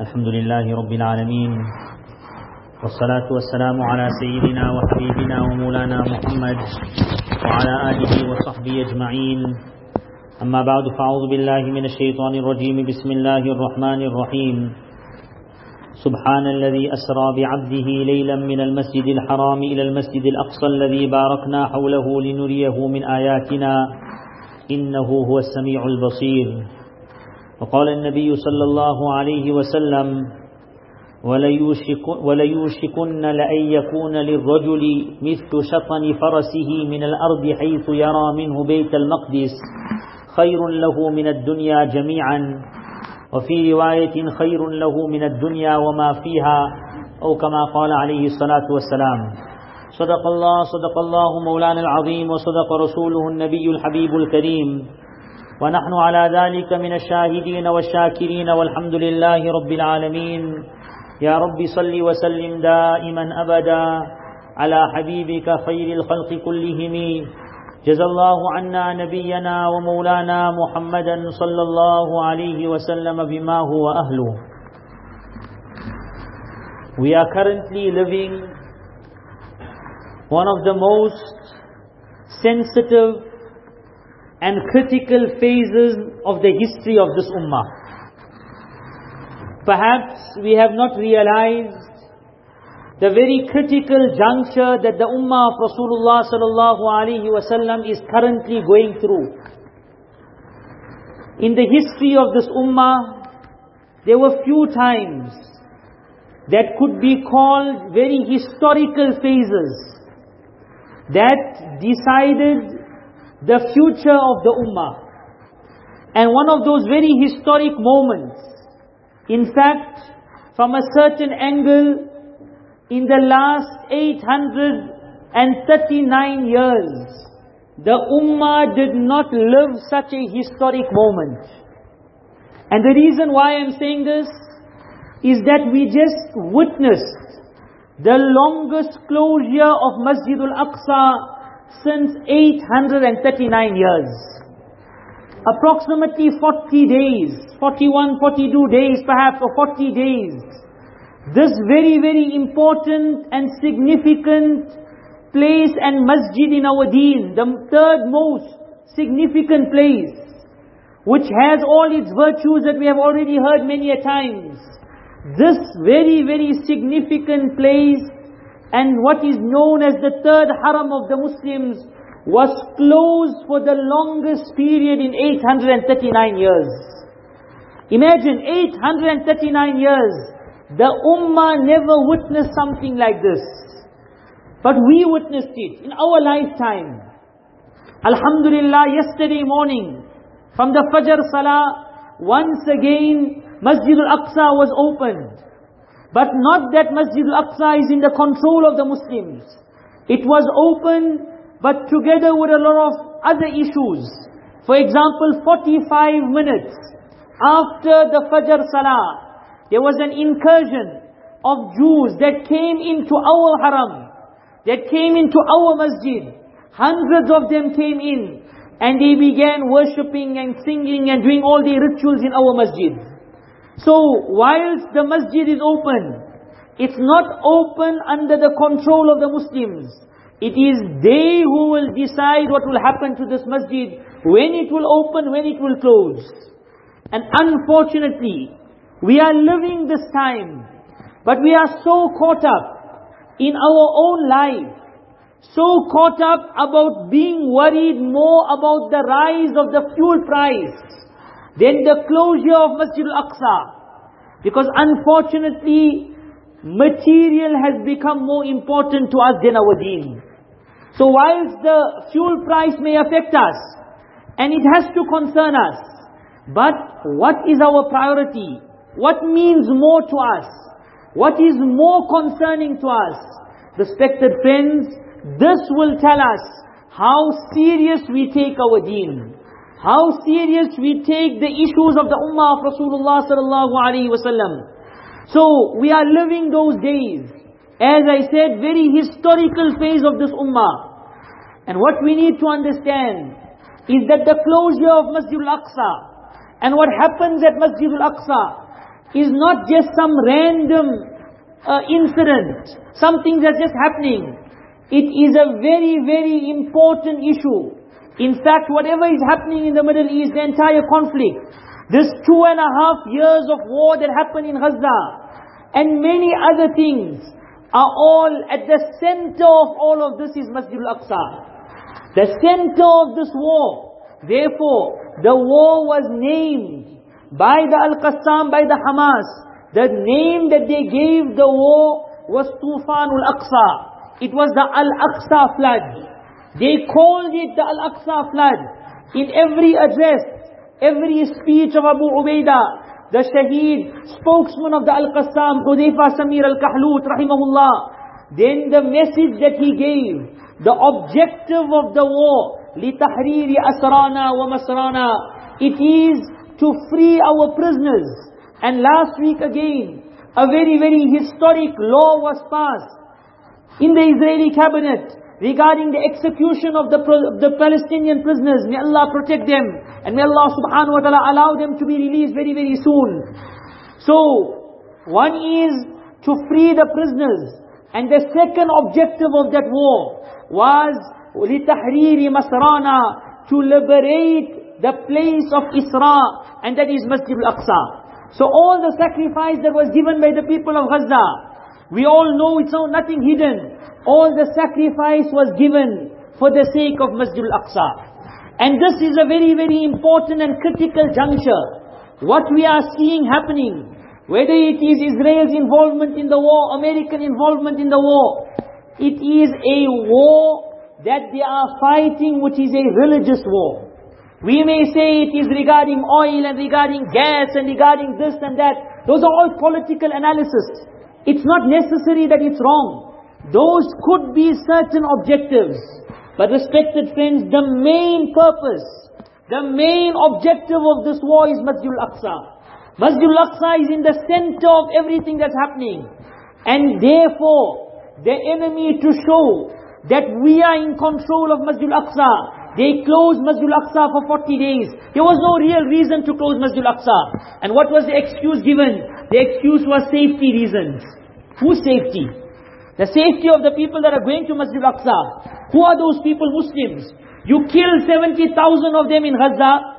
الحمد لله رب العالمين والصلاة والسلام على سيدنا وحبيبنا ومولانا محمد وعلى آله وصحبه أجمعين. أما بعد فأعوذ بالله من الشيطان الرجيم. بسم الله الرحمن الرحيم. سبحان الذي أسرى بعبده ليلا من المسجد الحرام إلى المسجد الأقصى الذي باركنا حوله لنريه من آياتنا. إنه هو السميع البصير. وقال النبي صلى الله عليه وسلم وليوشكن لأن يكون للرجل مثل شطن فرسه من الأرض حيث يرى منه بيت المقدس. خير له من الدنيا جميعا وفي رواية خير له من الدنيا وما فيها أو كما قال عليه الصلاة والسلام. صدق الله صدق الله مولانا العظيم وصدق رسوله النبي الحبيب الكريم. ونحن على ذلك من الشاهدين والشاكرين والحمد لله رب العالمين. يا رب صل وسلم دائما أبدا على حبيبك خير الخلق كلهم. جزى الله عنا نبينا ومولانا محمدا صلى الله عليه وسلم بما هو أهله. We are currently living one of the most sensitive and critical phases of the history of this ummah. Perhaps we have not realized the very critical juncture that the ummah of Rasulullah sallallahu alaihi wasallam is currently going through. In the history of this ummah, there were few times that could be called very historical phases that decided the future of the ummah. And one of those very historic moments, in fact, from a certain angle, in the last 839 years, the ummah did not live such a historic moment. And the reason why I'm saying this is that we just witnessed the longest closure of Masjid al-Aqsa since 839 years. Approximately 40 days, 41, 42 days perhaps, or 40 days. This very, very important and significant place and masjid in our deen, the third most significant place, which has all its virtues that we have already heard many a times. This very, very significant place and what is known as the third haram of the Muslims was closed for the longest period in 839 years. Imagine 839 years, the ummah never witnessed something like this. But we witnessed it in our lifetime. Alhamdulillah, yesterday morning, from the Fajr Salah, once again, Masjid al-Aqsa was opened. But not that Masjid al-Aqsa is in the control of the Muslims. It was open, but together with a lot of other issues. For example, 45 minutes after the Fajr Salah, there was an incursion of Jews that came into our haram, that came into our masjid. Hundreds of them came in, and they began worshipping and singing and doing all the rituals in our masjid. So, whilst the masjid is open, it's not open under the control of the Muslims. It is they who will decide what will happen to this masjid, when it will open, when it will close. And unfortunately, we are living this time, but we are so caught up in our own life, so caught up about being worried more about the rise of the fuel price, then the closure of Masjid al-Aqsa. Because unfortunately, material has become more important to us than our deen. So whilst the fuel price may affect us, and it has to concern us, but what is our priority? What means more to us? What is more concerning to us? Respected friends, this will tell us how serious we take our deen. How serious we take the issues of the ummah of Rasulullah sallallahu alaihi wasallam. So we are living those days. As I said, very historical phase of this ummah. And what we need to understand is that the closure of Masjid al-Aqsa and what happens at Masjid al-Aqsa is not just some random uh, incident, something that's just happening. It is a very, very important issue. In fact, whatever is happening in the Middle East, the entire conflict, this two and a half years of war that happened in Gaza, and many other things, are all at the center of all of this is Masjid al-Aqsa. The center of this war. Therefore, the war was named by the Al-Qassam, by the Hamas. The name that they gave the war was Tufan al-Aqsa. It was the Al-Aqsa flood. They called it the Al-Aqsa flood. In every address, every speech of Abu Ubaidah, the Shaheed, spokesman of the Al-Qassam, Hudayfa Samir Al-Kahlut, rahimahullah. Then the message that he gave, the objective of the war, لِتَحْرِيرِ أَسْرَانَا وَمَسْرَانَا It is to free our prisoners. And last week again, a very, very historic law was passed in the Israeli cabinet regarding the execution of the, the Palestinian prisoners. May Allah protect them. And may Allah subhanahu wa ta'ala allow them to be released very, very soon. So, one is to free the prisoners. And the second objective of that war was لِتَحْرِيرِ مَسْرَانَا To liberate the place of Isra, and that is Masjid al-Aqsa. So all the sacrifice that was given by the people of Gaza, we all know it's not nothing hidden. All the sacrifice was given for the sake of Masjid al-Aqsa. And this is a very, very important and critical juncture. What we are seeing happening, whether it is Israel's involvement in the war, American involvement in the war, it is a war that they are fighting which is a religious war. We may say it is regarding oil and regarding gas and regarding this and that. Those are all political analysis. It's not necessary that it's wrong. Those could be certain objectives. But respected friends, the main purpose, the main objective of this war is Masjid al-Aqsa. Masjid al-Aqsa is in the center of everything that's happening. And therefore, the enemy to show that we are in control of Masjid al-Aqsa. They closed Masjid al-Aqsa for 40 days. There was no real reason to close Masjid al-Aqsa. And what was the excuse given? The excuse was safety reasons. Whose safety? The safety of the people that are going to Masjid al-Aqsa. Who are those people? Muslims. You kill 70,000 of them in Gaza,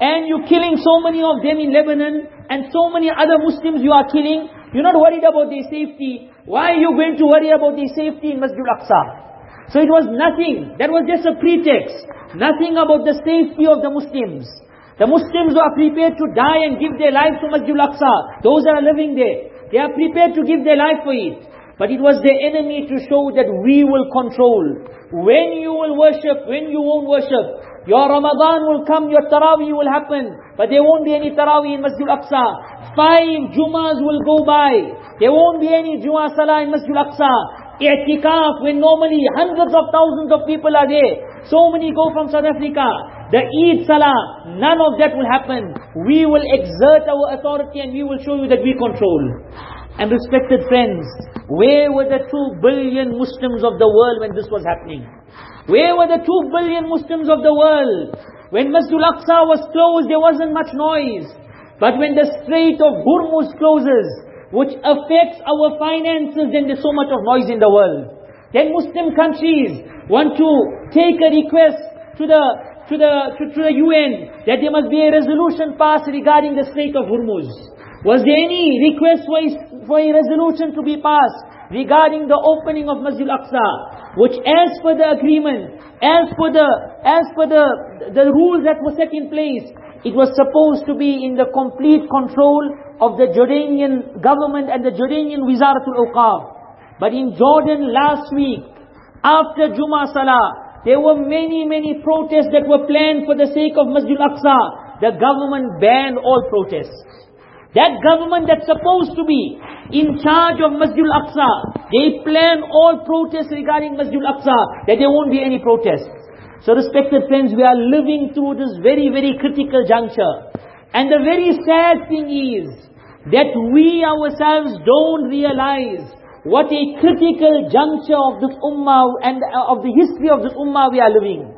and you're killing so many of them in Lebanon, and so many other Muslims you are killing. You're not worried about their safety. Why are you going to worry about their safety in Masjid al-Aqsa? So it was nothing. That was just a pretext. Nothing about the safety of the Muslims. The Muslims are prepared to die and give their life to Masjid al-Aqsa. Those that are living there. They are prepared to give their life for it. But it was the enemy to show that we will control. When you will worship, when you won't worship. Your Ramadan will come, your Taraweeh will happen. But there won't be any Taraweeh in Masjid al-Aqsa. Five Jumas will go by. There won't be any Juma Salah in Masjid al-Aqsa. I'tikaf, when normally hundreds of thousands of people are there. So many go from South Africa. The Eid Salah, none of that will happen. We will exert our authority and we will show you that we control. And respected friends, where were the two billion Muslims of the world when this was happening? Where were the two billion Muslims of the world? When Masjid al-Aqsa was closed, there wasn't much noise. But when the Strait of Hormuz closes, which affects our finances, and there's so much of noise in the world. Then Muslim countries want to take a request to the to the to, to the UN that there must be a resolution passed regarding the Strait of Hormuz. Was there any request for a, for a resolution to be passed regarding the opening of Masjid al-Aqsa, which as per the agreement, as per the as per the the rules that were set in place, it was supposed to be in the complete control of the Jordanian government and the Jordanian Wizaratul Awqaf. But in Jordan last week, after Juma Salah, there were many, many protests that were planned for the sake of Masjid Al-Aqsa. The government banned all protests. That government that's supposed to be in charge of Masjid Al-Aqsa, they plan all protests regarding Masjid Al-Aqsa, that there won't be any protests. So respected friends, we are living through this very, very critical juncture. And the very sad thing is that we ourselves don't realize what a critical juncture of this ummah and uh, of the history of this ummah we are living.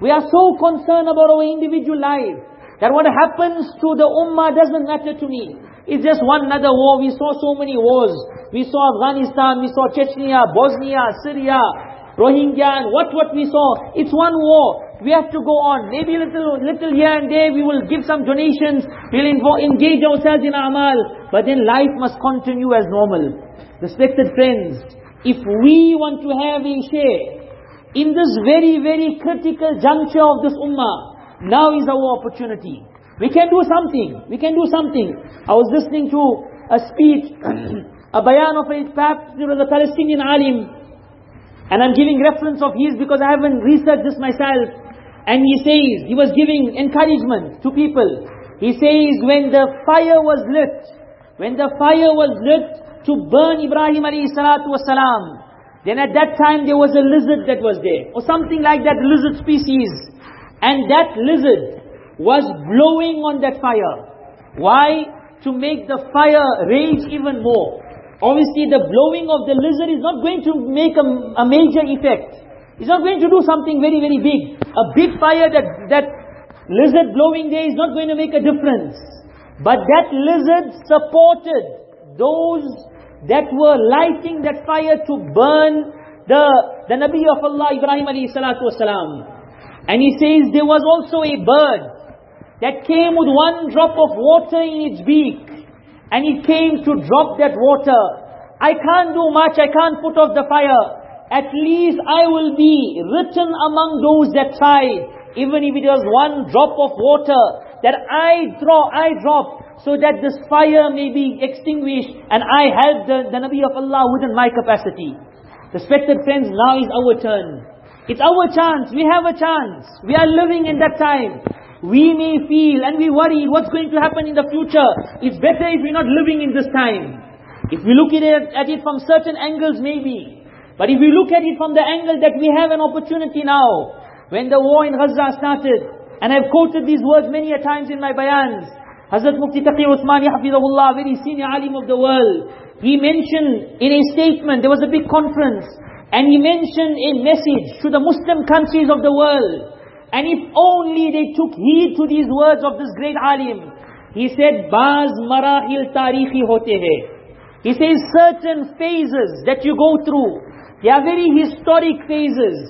We are so concerned about our individual life that what happens to the ummah doesn't matter to me. It's just one another war. We saw so many wars. We saw Afghanistan, we saw Chechnya, Bosnia, Syria, Rohingya, and what what we saw. It's one war. We have to go on. Maybe little, little here and there we will give some donations. We'll engage ourselves in amal. But then life must continue as normal. Respected friends, if we want to have a share in this very, very critical juncture of this ummah, now is our opportunity. We can do something. We can do something. I was listening to a speech, a bayan of a, there was a Palestinian alim, and I'm giving reference of his because I haven't researched this myself. And he says, he was giving encouragement to people. He says, when the fire was lit, when the fire was lit to burn Ibrahim alayhi salatu wasalam, then at that time there was a lizard that was there, or something like that lizard species. And that lizard was blowing on that fire. Why? To make the fire rage even more. Obviously the blowing of the lizard is not going to make a, a major effect. It's not going to do something very, very big. A big fire that, that lizard blowing there is not going to make a difference. But that lizard supported those that were lighting that fire to burn the, the Nabi of Allah, Ibrahim alayhi salatu wasalam. And he says there was also a bird that came with one drop of water in its beak. And it came to drop that water. I can't do much, I can't put off the fire. At least I will be written among those that tried. Even if it was one drop of water that I draw, I drop, so that this fire may be extinguished and I help the, the Nabi of Allah within my capacity. Respected friends, now is our turn. It's our chance. We have a chance. We are living in that time. We may feel and we worry what's going to happen in the future. It's better if we're not living in this time. If we look at it, at it from certain angles, maybe. But if we look at it from the angle that we have an opportunity now, when the war in Gaza started, and I've quoted these words many a times in my bayans, Hazrat Mufti Taqi Uthmani Hafizahullah, very senior alim of the world, he mentioned in a statement, there was a big conference, and he mentioned a message to the Muslim countries of the world, and if only they took heed to these words of this great alim, he said, Baz marahil tarihi hote hai. He says certain phases that you go through, they are very historic phases.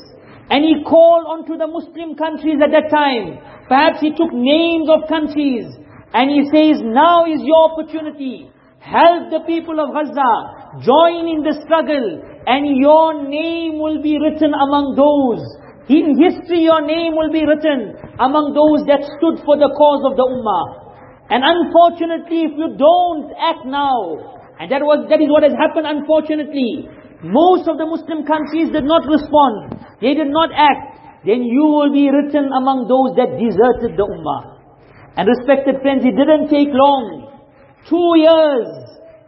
And he called onto the Muslim countries at that time. Perhaps he took names of countries. And he says, now is your opportunity. Help the people of Gaza. Join in the struggle. And your name will be written among those in history your name will be written among those that stood for the cause of the ummah. And unfortunately, if you don't act now, and that was that is what has happened unfortunately, most of the Muslim countries did not respond. They did not act. Then you will be written among those that deserted the ummah. And respected friends, it didn't take long. Two years.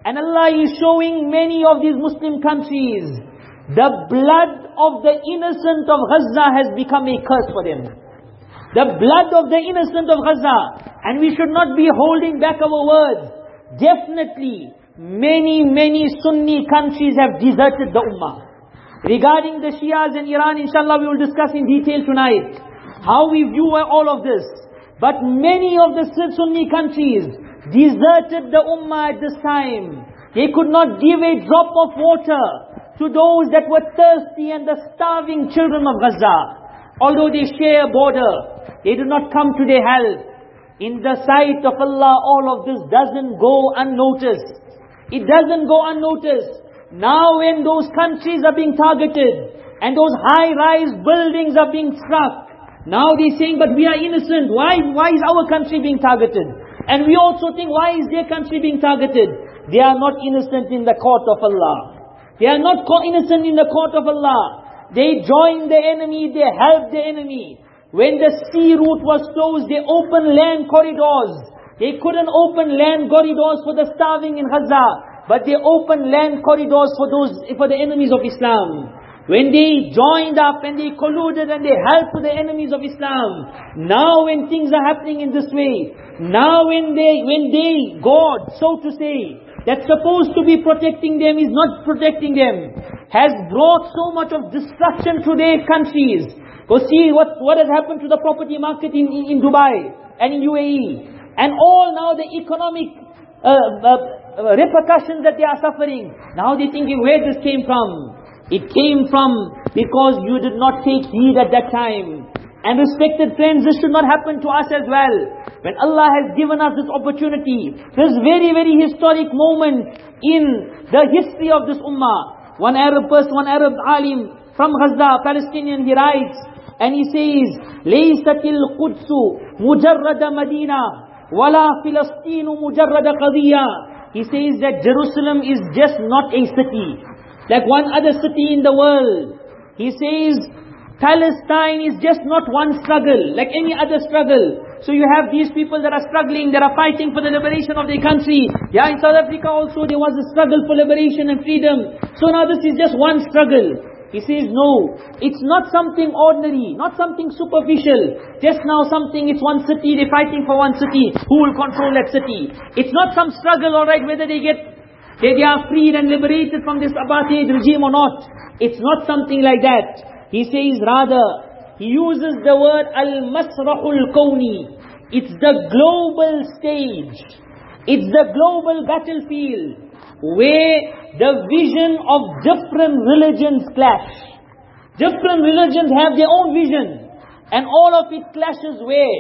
And Allah is showing many of these Muslim countries the blood of the innocent of Gaza has become a curse for them. The blood of the innocent of Gaza. And we should not be holding back our words. Definitely, many, many Sunni countries have deserted the Ummah. Regarding the Shias in Iran, inshallah we will discuss in detail tonight. How we view all of this. But many of the Sunni countries deserted the Ummah at this time. They could not give a drop of water to those that were thirsty and the starving children of Gaza. Although they share a border, they do not come to their help. In the sight of Allah, all of this doesn't go unnoticed. It doesn't go unnoticed. Now when those countries are being targeted, and those high-rise buildings are being struck, now they're saying, but we are innocent. Why, why is our country being targeted? And we also think, why is their country being targeted? They are not innocent in the court of Allah. They are not innocent in the court of Allah. They joined the enemy, they helped the enemy. When the sea route was closed, they opened land corridors. They couldn't open land corridors for the starving in Gaza, but they opened land corridors for those, for the enemies of Islam. When they joined up and they colluded and they helped the enemies of Islam. Now when things are happening in this way, now when they, when they, God, so to say, that's supposed to be protecting them is not protecting them, has brought so much of destruction to their countries. Go see what, what has happened to the property market in, in, in Dubai and in UAE. And all now the economic uh, uh, repercussions that they are suffering. Now they're thinking where this came from. It came from because you did not take heed at that time. And respected friends, this should not happen to us as well. When Allah has given us this opportunity, this very, very historic moment in the history of this ummah. One Arab person, one Arab alim from Gaza, Palestinian, he writes, and he says, لَيْسَتِ الْقُدْسُ مُجَرَّدَ مَدِينَةً وَلَا فِلَسْطِينُ مُجَرَّدَ قَضِيَّةً He says that Jerusalem is just not a city, like one other city in the world. He says, Palestine is just not one struggle, like any other struggle. So you have these people that are struggling, that are fighting for the liberation of their country. Yeah, in South Africa also there was a struggle for liberation and freedom. So now this is just one struggle. He says, no, it's not something ordinary, not something superficial. Just now something, it's one city, they're fighting for one city. Who will control that city? It's not some struggle, alright, whether they get, they, they are freed and liberated from this apartheid regime or not. It's not something like that. He says rather, he uses the word al-masrahul kawni. It's the global stage. It's the global battlefield where the vision of different religions clash. Different religions have their own vision. And all of it clashes where?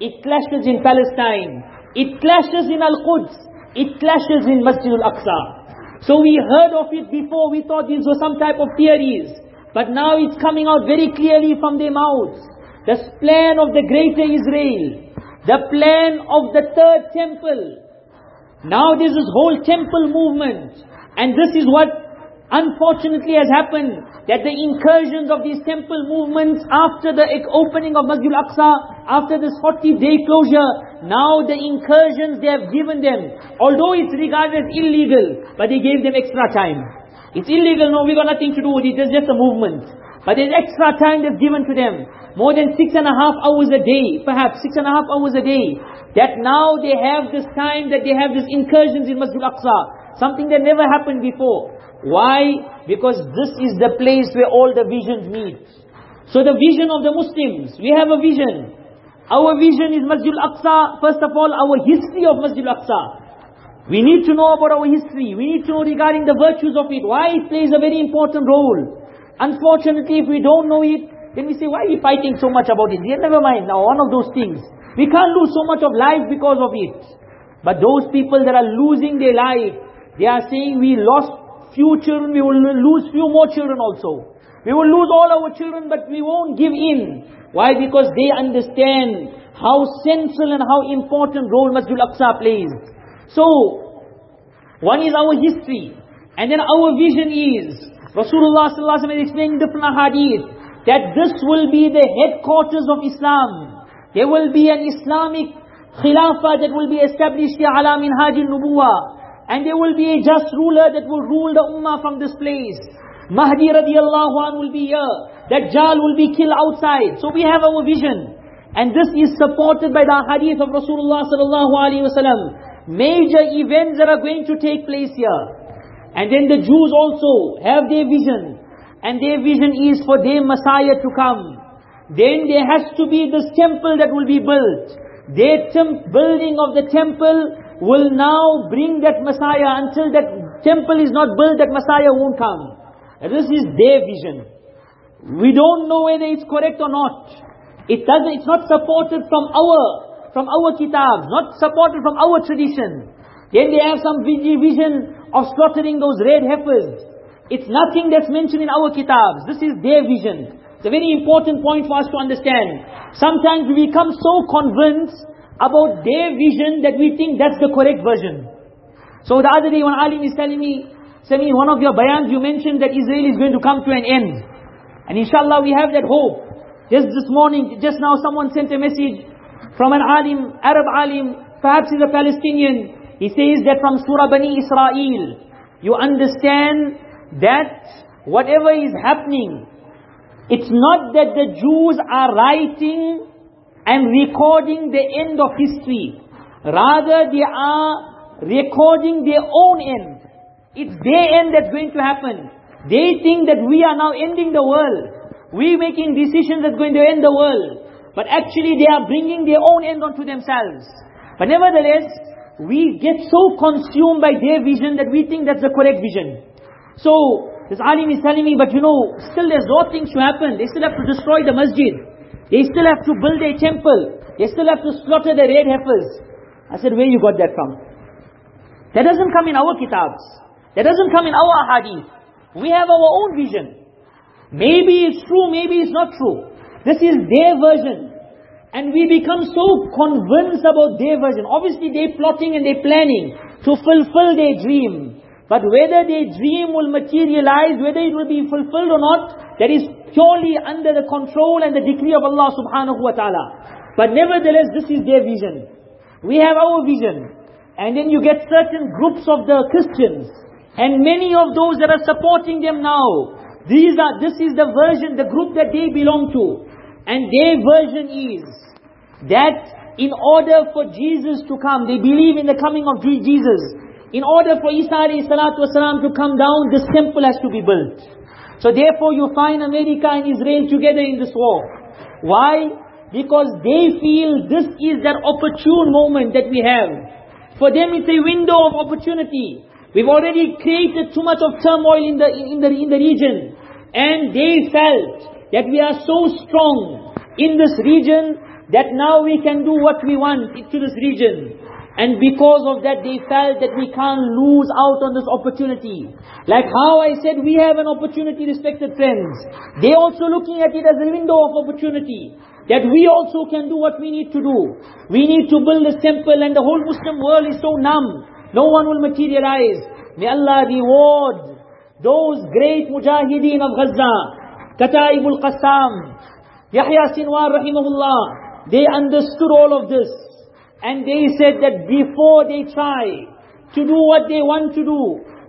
It clashes in Palestine. It clashes in Al-Quds. It clashes in Masjid al-Aqsa. So we heard of it before. We thought these were some type of theories. But now it's coming out very clearly from their mouths. The plan of the greater Israel. The plan of the third temple. Now there's this whole temple movement. And this is what unfortunately has happened. That the incursions of these temple movements after the opening of Masjid al-Aqsa, after this 40 day closure, now the incursions they have given them, although it's regarded as illegal, but they gave them extra time. It's illegal, no, we got nothing to do with it, it's just a movement. But there's extra time that's given to them. More than six and a half hours a day, perhaps six and a half hours a day. That now they have this time that they have these incursions in Masjid Al Aqsa, Something that never happened before. Why? Because this is the place where all the visions meet. So the vision of the Muslims, we have a vision. Our vision is Masjid Al-Aqsa. first of all, our history of Masjid al Aqsa. We need to know about our history. We need to know regarding the virtues of it. Why it plays a very important role. Unfortunately, if we don't know it, then we say, why are we fighting so much about it? Yeah, never mind. Now, one of those things. We can't lose so much of life because of it. But those people that are losing their life, they are saying we lost few children, we will lose few more children also. We will lose all our children, but we won't give in. Why? Because they understand how central and how important role Masjid Al-Aqsa plays. So, one is our history. And then our vision is, Rasulullah sallallahu alaihi wasallam explained different hadith, that this will be the headquarters of Islam. There will be an Islamic khilafah that will be established here ala minhaj nubuwa And there will be a just ruler that will rule the ummah from this place. Mahdi radiallahu an will be here. Dajjal will be killed outside. So we have our vision. And this is supported by the hadith of Rasulullah sallallahu alaihi wasallam major events that are going to take place here. And then the Jews also have their vision. And their vision is for their Messiah to come. Then there has to be this temple that will be built. Their building of the temple will now bring that Messiah. Until that temple is not built, that Messiah won't come. This is their vision. We don't know whether it's correct or not. It doesn't, it's not supported from our from our kitabs, not supported from our tradition. Then they have some vision of slaughtering those red heifers. It's nothing that's mentioned in our kitabs. This is their vision. It's a very important point for us to understand. Sometimes we become so convinced about their vision that we think that's the correct version. So the other day when Alim is telling me, Sami, in one of your bayans you mentioned that Israel is going to come to an end. And inshallah we have that hope. Just this morning, just now someone sent a message from an alim, Arab alim, perhaps he's a Palestinian. He says that from Surah Bani Israel, you understand that whatever is happening, it's not that the Jews are writing and recording the end of history. Rather, they are recording their own end. It's their end that's going to happen. They think that we are now ending the world. We're making decisions that's going to end the world. But actually they are bringing their own end onto themselves. But nevertheless, we get so consumed by their vision that we think that's the correct vision. So, this alim is telling me, but you know, still there's lot things to happen. They still have to destroy the masjid. They still have to build a temple. They still have to slaughter the red heifers. I said, where you got that from? That doesn't come in our kitabs. That doesn't come in our hadith. We have our own vision. Maybe it's true, maybe it's not true. This is their version. And we become so convinced about their version. Obviously they're plotting and they're planning to fulfill their dream. But whether their dream will materialize, whether it will be fulfilled or not, that is purely under the control and the decree of Allah subhanahu wa ta'ala. But nevertheless, this is their vision. We have our vision. And then you get certain groups of the Christians. And many of those that are supporting them now. These are, this is the version, the group that they belong to. And their version is that in order for Jesus to come, they believe in the coming of Jesus. In order for Isa والسلام, to come down, this temple has to be built. So therefore you find America and Israel together in this war. Why? Because they feel this is that opportune moment that we have. For them it's a window of opportunity. We've already created too much of turmoil in the, in the, in the region. And they felt that we are so strong in this region that now we can do what we want to this region. And because of that, they felt that we can't lose out on this opportunity. Like how I said, we have an opportunity, respected friends. They also looking at it as a window of opportunity. That we also can do what we need to do. We need to build this temple and the whole Muslim world is so numb. No one will materialize. May Allah reward those great mujahideen of Gaza. Kataibul Qassam, Yahya Sinwar rahimahullah, they understood all of this. And they said that before they try to do what they want to do,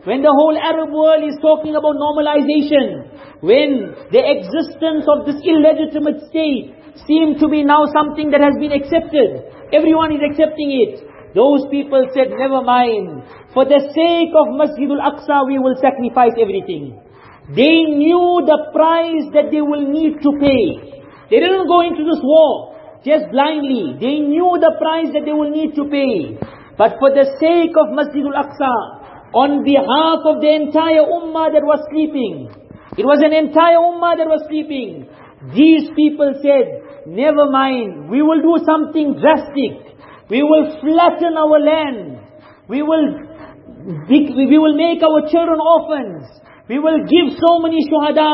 when the whole Arab world is talking about normalization, when the existence of this illegitimate state seemed to be now something that has been accepted, everyone is accepting it. Those people said, never mind. For the sake of Masjidul Aqsa, we will sacrifice everything. They knew the price that they will need to pay. They didn't go into this war just blindly. They knew the price that they will need to pay. But for the sake of Masjidul Aqsa, on behalf of the entire ummah that was sleeping, it was an entire ummah that was sleeping. These people said, never mind, we will do something drastic. We will flatten our land. We will, we will make our children orphans. We will give so many shuhada.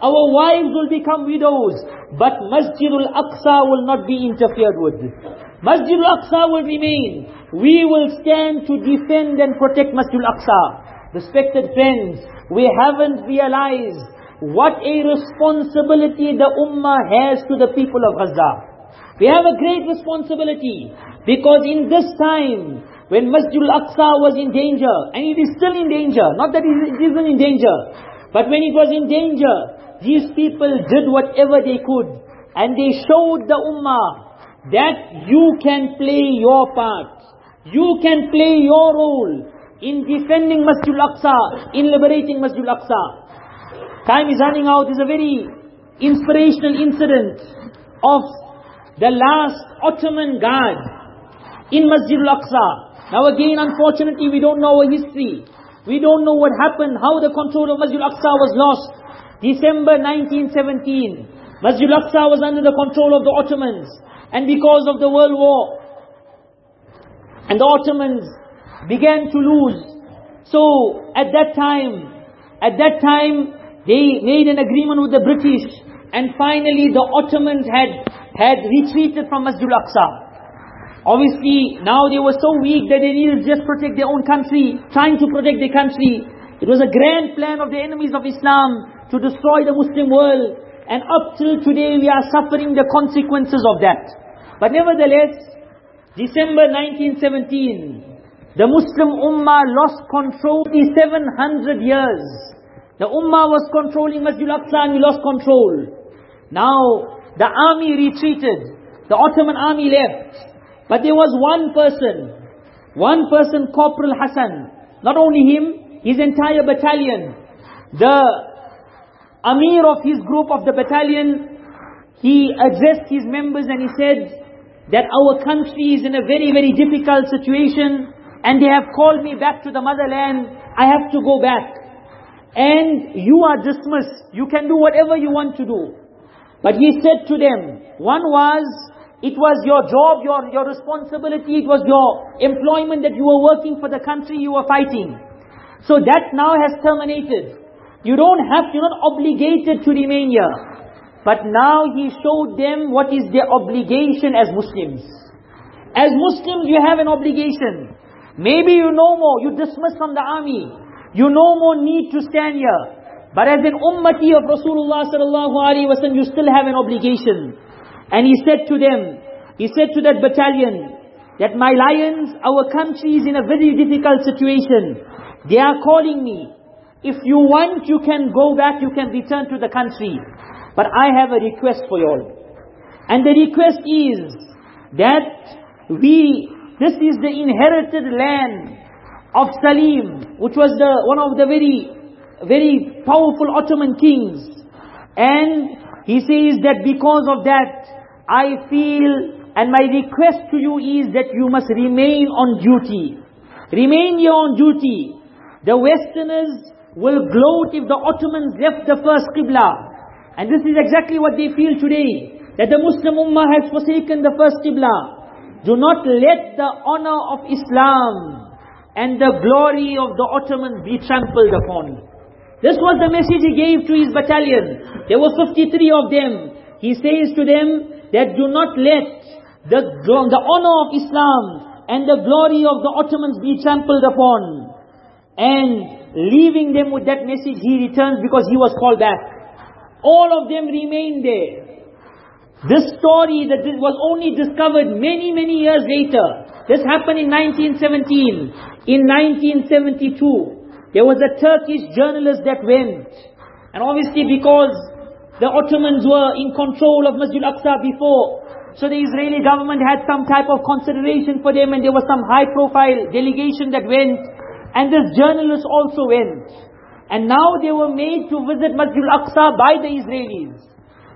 Our wives will become widows. But Masjidul Aqsa will not be interfered with. Masjidul Aqsa will remain. We will stand to defend and protect Masjidul Aqsa. Respected friends, we haven't realized what a responsibility the Ummah has to the people of Gaza. We have a great responsibility because in this time, when Masjid al-Aqsa was in danger, and it is still in danger, not that it isn't in danger, but when it was in danger, these people did whatever they could, and they showed the ummah that you can play your part, you can play your role in defending Masjid al-Aqsa, in liberating Masjid al-Aqsa. Time is running out, it's a very inspirational incident of the last Ottoman guard in Masjid al-Aqsa. Now again, unfortunately, we don't know our history. We don't know what happened, how the control of Masjid Al-Aqsa was lost. December 1917, Masjid Al-Aqsa was under the control of the Ottomans. And because of the World War, and the Ottomans began to lose. So, at that time, at that time, they made an agreement with the British. And finally, the Ottomans had, had retreated from Masjid Al-Aqsa. Obviously, now they were so weak that they needed just protect their own country, trying to protect their country. It was a grand plan of the enemies of Islam to destroy the Muslim world. And up till today, we are suffering the consequences of that. But nevertheless, December 1917, the Muslim Ummah lost control 700 years. The Ummah was controlling Masjid and we lost control. Now, the army retreated. The Ottoman army left. But there was one person, one person, Corporal Hassan. Not only him, his entire battalion. The Amir of his group of the battalion, he addressed his members and he said that our country is in a very, very difficult situation. and they have called me back to the motherland, I have to go back. And you are dismissed. You can do whatever you want to do. But he said to them, one was, it was your job, your, your responsibility, it was your employment that you were working for the country you were fighting. So that now has terminated. You don't have, you're not obligated to remain here. But now he showed them what is their obligation as Muslims. As Muslims, you have an obligation. Maybe you no more, you dismiss from the army. You no more need to stand here. But as an ummati of Rasulullah sallallahu alaihi wasallam, you still have an obligation. And he said to them, he said to that battalion, that my lions, our country is in a very difficult situation. They are calling me. If you want, you can go back, you can return to the country. But I have a request for you all. And the request is that we, this is the inherited land of Salim, which was the one of the very, very powerful Ottoman kings. And he says that because of that, I feel, and my request to you is that you must remain on duty. Remain here on duty. The Westerners will gloat if the Ottomans left the first Qibla. And this is exactly what they feel today. That the Muslim Ummah has forsaken the first Qibla. Do not let the honor of Islam and the glory of the Ottomans be trampled upon. This was the message he gave to his battalion. There were 53 of them. He says to them that do not let the, the honor of Islam and the glory of the Ottomans be trampled upon. And leaving them with that message, he returns because he was called back. All of them remained there. This story that was only discovered many, many years later. This happened in 1917. In 1972, there was a Turkish journalist that went. And obviously because the Ottomans were in control of Masjid al-Aqsa before, so the Israeli government had some type of consideration for them and there was some high profile delegation that went. And this journalist also went. And now they were made to visit Masjid al-Aqsa by the Israelis.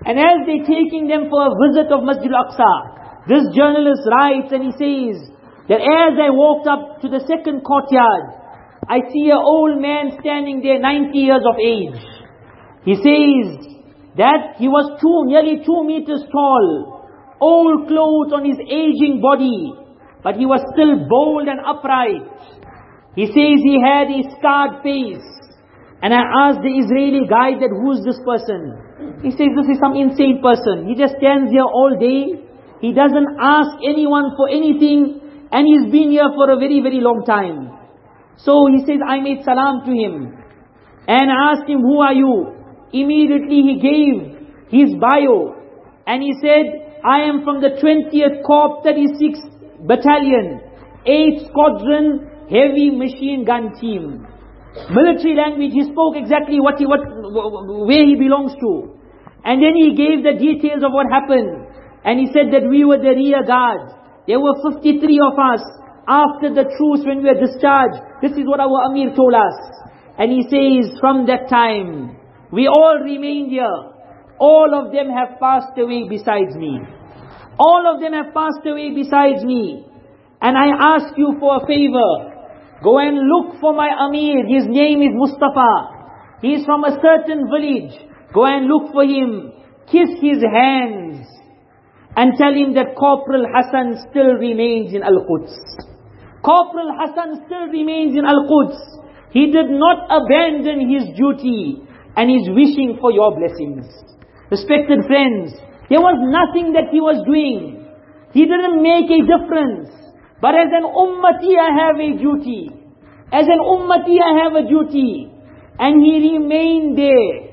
And as they're taking them for a visit of Masjid al-Aqsa, this journalist writes and he says, that as I walked up to the second courtyard, I see an old man standing there, 90 years of age. He says that he was two, nearly two meters tall, old clothes on his aging body, but he was still bold and upright. He says he had a scarred face. And I asked the Israeli guide that who's this person? He says this is some insane person. He just stands here all day. He doesn't ask anyone for anything. And he's been here for a very, very long time. So he says, I made salam to him. And I asked him, who are you? Immediately he gave his bio. And he said, I am from the 20th Corps 36th Battalion, 8th Squadron Heavy Machine Gun Team military language, he spoke exactly what he, what, where he belongs to. And then he gave the details of what happened. And he said that we were the rear guard. There were 53 of us after the truce when we were discharged. This is what our Amir told us. And he says, from that time, we all remained here. All of them have passed away besides me. All of them have passed away besides me. And I ask you for a favor. Go and look for my Amir. His name is Mustafa. He is from a certain village. Go and look for him. Kiss his hands. And tell him that Corporal Hassan still remains in Al-Quds. Corporal Hassan still remains in Al-Quds. He did not abandon his duty. And is wishing for your blessings. Respected friends, there was nothing that he was doing. He didn't make a difference. But as an ummati I have a duty. As an ummati I have a duty. And he remained there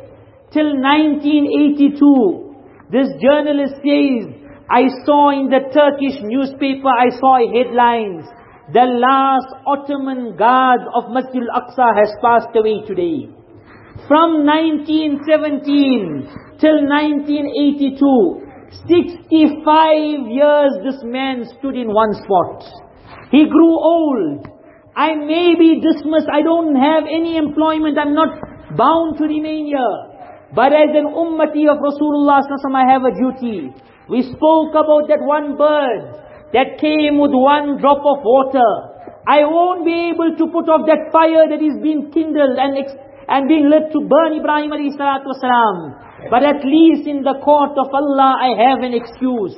till 1982. This journalist says, I saw in the Turkish newspaper, I saw headlines, the last Ottoman guard of Masjid al-Aqsa has passed away today. From 1917 till 1982, 65 years this man stood in one spot. He grew old. I may be dismissed. I don't have any employment. I'm not bound to remain here. But as an ummati of Rasulullah I have a duty. We spoke about that one bird that came with one drop of water. I won't be able to put off that fire that is being kindled and, and being led to burn Ibrahim alayhi salatu wasalam. But at least in the court of Allah, I have an excuse.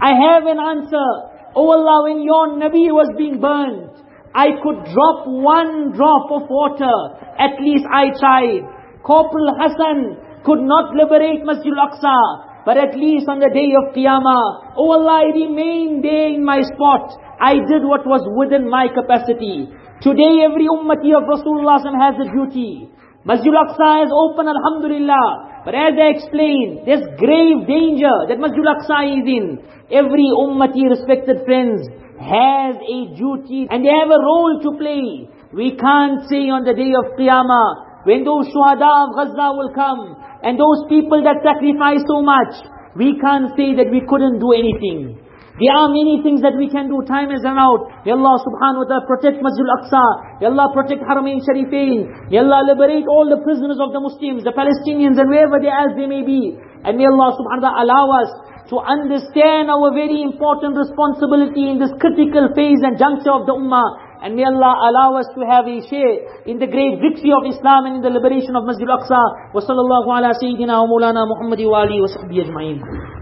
I have an answer. Oh Allah, when your Nabi was being burned, I could drop one drop of water. At least I tried. Corporal Hassan could not liberate Masjid al-Aqsa. But at least on the day of Qiyamah, oh Allah, I remained there in my spot. I did what was within my capacity. Today every ummati of Rasulullah has a duty. Masjid al-Aqsa is open, alhamdulillah. But as I explained, there's grave danger that Masjid al-Aqsa is in. Every ummati, respected friends, has a duty and they have a role to play. We can't say on the day of Qiyamah, when those shuhada of Gaza will come, and those people that sacrifice so much, we can't say that we couldn't do anything. There are many things that we can do. Time is run out. May Allah subhanahu wa ta'ala protect Masjid al-Aqsa. May Allah protect Haramain Sharifain. May Allah liberate all the prisoners of the Muslims, the Palestinians and wherever they else they may be. And may Allah subhanahu wa ta'ala allow us to understand our very important responsibility in this critical phase and juncture of the Ummah. And may Allah allow us to have a share in the great victory of Islam and in the liberation of Masjid al-Aqsa. Wa sallallahu ala sayyidina wa maulana Muhammadi wa alihi wa sahbihi ajma'in.